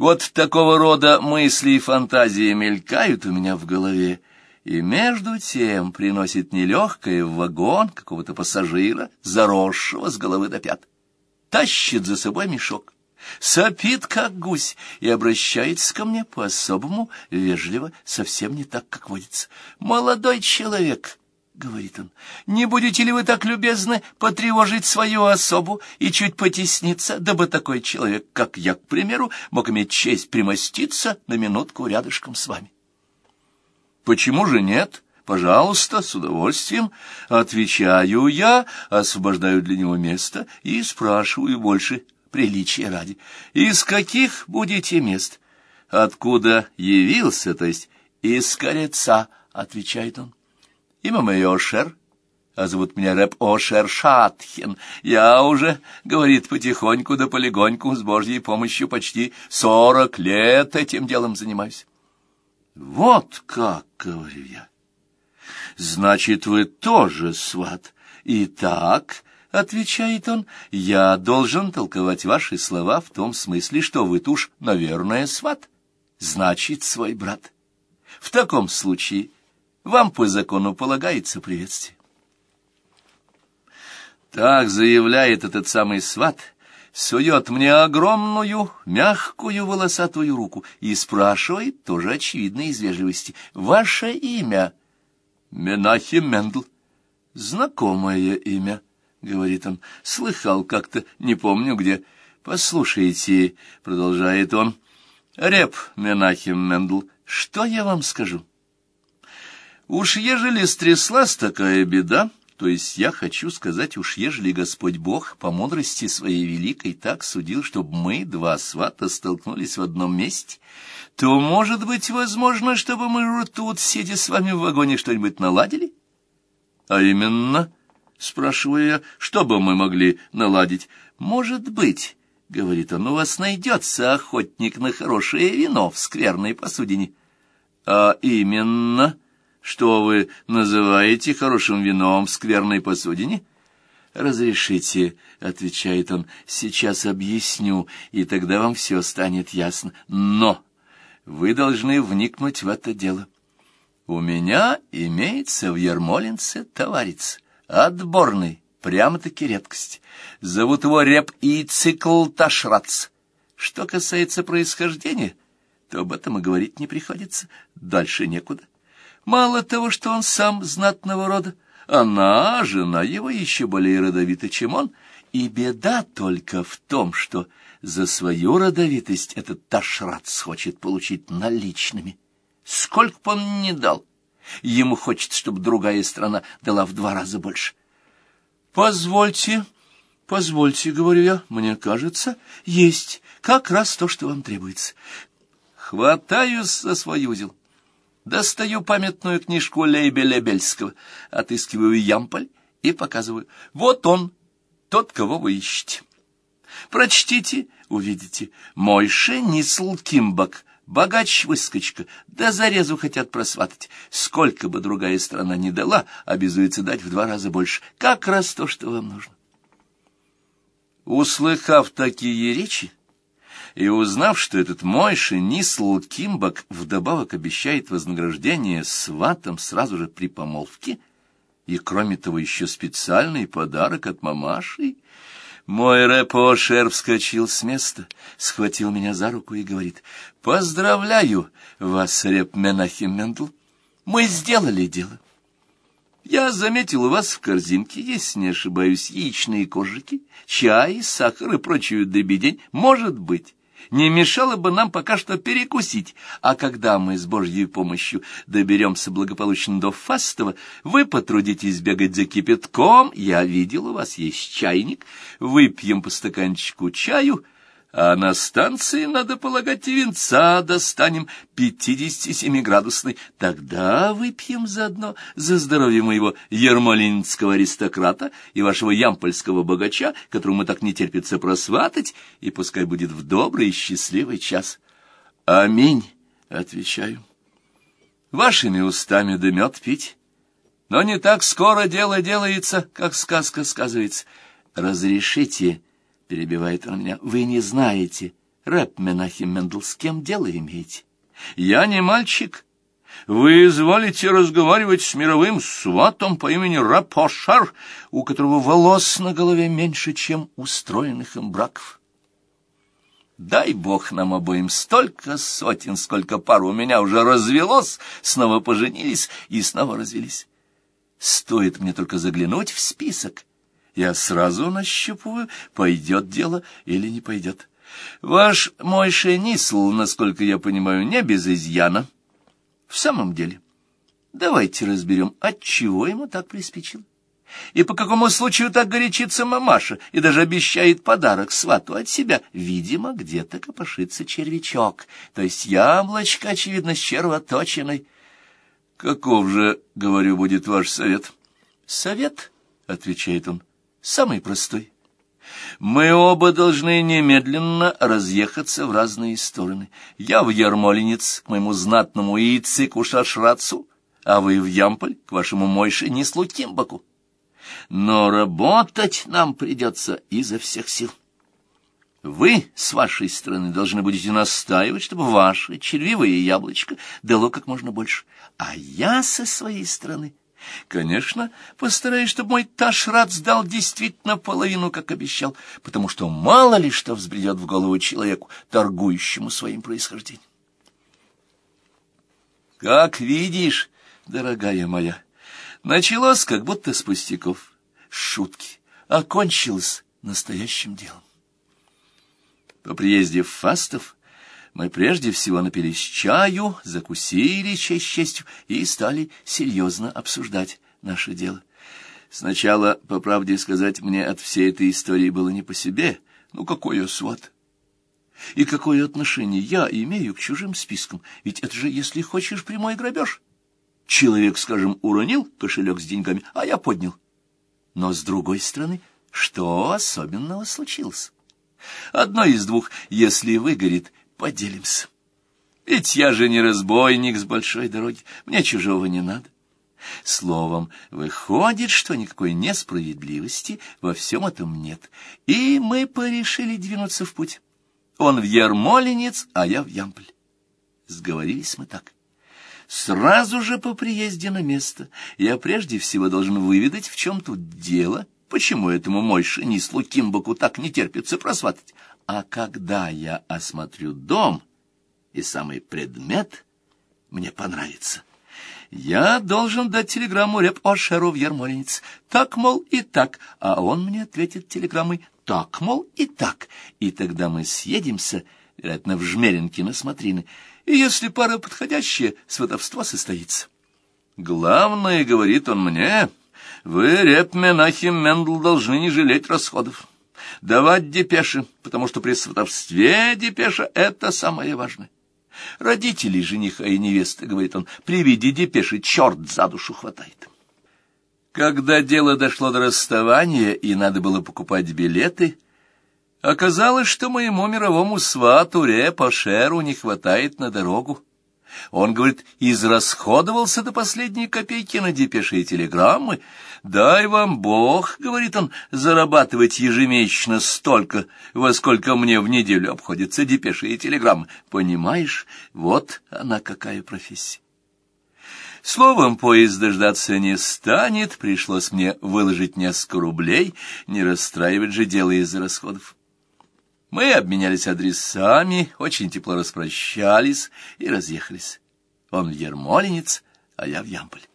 Вот такого рода мысли и фантазии мелькают у меня в голове, и между тем приносит нелегкое в вагон какого-то пассажира, заросшего с головы до пят. Тащит за собой мешок, сопит, как гусь, и обращается ко мне по-особому, вежливо, совсем не так, как водится. «Молодой человек», — говорит он, — «не будете ли вы так любезны потревожить свою особу и чуть потесниться, дабы такой человек, как я, к примеру, мог иметь честь примоститься на минутку рядышком с вами?» Почему же нет? Пожалуйста, с удовольствием. Отвечаю я, освобождаю для него место и спрашиваю больше приличия ради. Из каких будете мест? Откуда явился, то есть из Кореца, отвечает он. Имя мое Ошер, а зовут меня Рэп Ошер Шатхин. Я уже, говорит, потихоньку да полегоньку с Божьей помощью почти сорок лет этим делом занимаюсь. Вот как, говорю я. Значит, вы тоже сват. Итак, отвечает он, я должен толковать ваши слова в том смысле, что вы туж, наверное, сват. Значит, свой брат. В таком случае вам по закону полагается приветствие. Так заявляет этот самый сват, сует мне огромную, мягкую, волосатую руку и спрашивает, тоже очевидно из вежливости, «Ваше имя?» «Менахим Мендл». «Знакомое имя», — говорит он, — «слыхал как-то, не помню где». «Послушайте», — продолжает он, — «Реп Менахим Мендл, что я вам скажу?» «Уж ежели стряслась такая беда...» То есть я хочу сказать, уж ежели Господь Бог по мудрости своей великой так судил, чтобы мы, два свата, столкнулись в одном месте, то, может быть, возможно, чтобы мы тут, сидя с вами в вагоне, что-нибудь наладили? А именно, спрашиваю я, что бы мы могли наладить? Может быть, — говорит он, — у вас найдется охотник на хорошее вино в скверной посудине. А именно... Что вы называете хорошим вином в скверной посудине? Разрешите, отвечает он, сейчас объясню, и тогда вам все станет ясно. Но вы должны вникнуть в это дело. У меня имеется в Ермолинце товарищ, отборный, прямо-таки редкость. Зовут его Реп и Цикл. Что касается происхождения, то об этом и говорить не приходится. Дальше некуда. Мало того, что он сам знатного рода, она, жена его, еще более родовита, чем он, и беда только в том, что за свою родовитость этот Ташрац хочет получить наличными. Сколько бы он ни дал, ему хочется, чтобы другая страна дала в два раза больше. «Позвольте, позвольте, — говорю я, — мне кажется, есть как раз то, что вам требуется. Хватаюсь за свой узел» Достаю памятную книжку Лейбеля-Бельского, отыскиваю ямполь и показываю. Вот он, тот, кого вы ищете. Прочтите, увидите. Мойше Нисл Кимбак, богач-выскочка, да зарезу хотят просватать. Сколько бы другая страна ни дала, обязуется дать в два раза больше. Как раз то, что вам нужно. Услыхав такие речи, и узнав, что этот Мойши Нисл Кимбак вдобавок обещает вознаграждение сватам сразу же при помолвке, и, кроме того, еще специальный подарок от мамаши, мой репошер вскочил с места, схватил меня за руку и говорит, «Поздравляю вас, реп Менахим Мендл, мы сделали дело». Я заметил у вас в корзинке, если не ошибаюсь, яичные кожики, чай, сахар и прочую добедень. Может быть, не мешало бы нам пока что перекусить, а когда мы с Божьей помощью доберемся благополучно до Фастова, вы потрудитесь бегать за кипятком, я видел, у вас есть чайник, выпьем по стаканчику чаю — а на станции, надо полагать, и венца достанем пятидесяти семи градусный. Тогда выпьем заодно за здоровье моего ермолинского аристократа и вашего ямпольского богача, которому так не терпится просватать, и пускай будет в добрый и счастливый час. Аминь, отвечаю. Вашими устами да мед пить. Но не так скоро дело делается, как сказка сказывается. Разрешите перебивает он меня, — вы не знаете Рэп Менахим Мендел, с кем дело имеете? Я не мальчик. Вы изволите разговаривать с мировым сватом по имени Рапошар, у которого волос на голове меньше, чем устроенных им браков. Дай бог нам обоим столько сотен, сколько пар у меня уже развелось, снова поженились и снова развелись. Стоит мне только заглянуть в список, я сразу нащупываю, пойдет дело или не пойдет. Ваш мой шенисл, насколько я понимаю, не без изъяна. В самом деле, давайте разберем, от чего ему так приспичило. И по какому случаю так горячится мамаша и даже обещает подарок свату от себя? Видимо, где-то копошится червячок, то есть яблочко, очевидно, с червоточиной. Каков же, говорю, будет ваш совет? Совет, — отвечает он, — самый простой. Мы оба должны немедленно разъехаться в разные стороны. Я в Ярмолинец к моему знатному Ицику Шашрацу, а вы в Ямполь к вашему Мойше Нислу Кимбаку. Но работать нам придется изо всех сил. Вы, с вашей стороны, должны будете настаивать, чтобы ваше червивое яблочко дало как можно больше. А я со своей стороны Конечно, постараюсь, чтобы мой Ташрат сдал действительно половину, как обещал, потому что мало ли что взбредет в голову человеку, торгующему своим происхождением. Как видишь, дорогая моя, началось как будто с пустяков, шутки, окончилось настоящим делом. По приезде в Фастов мы прежде всего напились чаю, закусили честь честью и стали серьезно обсуждать наше дело. Сначала, по правде сказать, мне от всей этой истории было не по себе. Ну, какой я сват? И какое отношение я имею к чужим спискам? Ведь это же, если хочешь, прямой грабеж. Человек, скажем, уронил кошелек с деньгами, а я поднял. Но, с другой стороны, что особенного случилось? Одно из двух, если выгорит, поделимся. Ведь я же не разбойник с большой дороги, мне чужого не надо. Словом, выходит, что никакой несправедливости во всем этом нет, и мы порешили двинуться в путь. Он в Ермолинец, а я в Ямполь. Сговорились мы так. Сразу же по приезде на место я прежде всего должен выведать, в чем тут дело, почему этому мой шинислу Кимбаку так не терпится просватать. А когда я осмотрю дом, и самый предмет мне понравится, я должен дать телеграмму Реп-Ошеру в Ермолинец. Так, мол, и так. А он мне ответит телеграммой так, мол, и так. И тогда мы съедемся, вероятно, в Жмеринке на смотрины. И если пара подходящая, сватовство состоится. Главное, говорит он мне, вы, Реп Менахим Мендл, должны не жалеть расходов давать депеши, потому что при сватовстве депеша — это самое важное. Родители жениха и невесты, говорит он, при виде депеши черт за душу хватает. Когда дело дошло до расставания и надо было покупать билеты, оказалось, что моему мировому свату Репа Шеру не хватает на дорогу. Он, говорит, израсходовался до последней копейки на депеши и телеграммы. «Дай вам Бог, — говорит он, — зарабатывать ежемесячно столько, во сколько мне в неделю обходятся депеши и телеграммы. Понимаешь, вот она какая профессия». Словом, поезд дождаться не станет, пришлось мне выложить несколько рублей, не расстраивать же дело из-за расходов. Мы обменялись адресами, очень тепло распрощались и разъехались. Он в Ермолинец, а я в Ямполь.